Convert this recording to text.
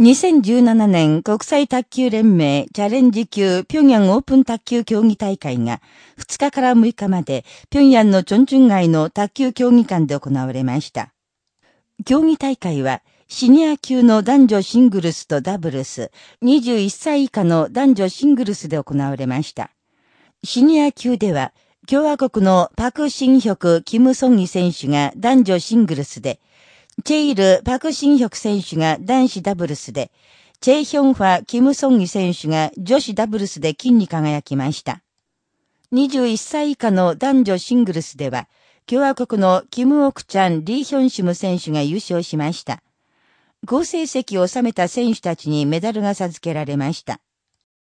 2017年国際卓球連盟チャレンジ級平壌オープン卓球競技大会が2日から6日まで平壌のチョンチュン街の卓球競技館で行われました。競技大会はシニア級の男女シングルスとダブルス、21歳以下の男女シングルスで行われました。シニア級では共和国のパク・シンヒョク・キム・ソンギ選手が男女シングルスで、チェイル・パク・シンヒョク選手が男子ダブルスで、チェイヒョンファ・キム・ソンギ選手が女子ダブルスで金に輝きました。21歳以下の男女シングルスでは、共和国のキム・オクチャン・リー・ヒョンシム選手が優勝しました。好成績を収めた選手たちにメダルが授けられました。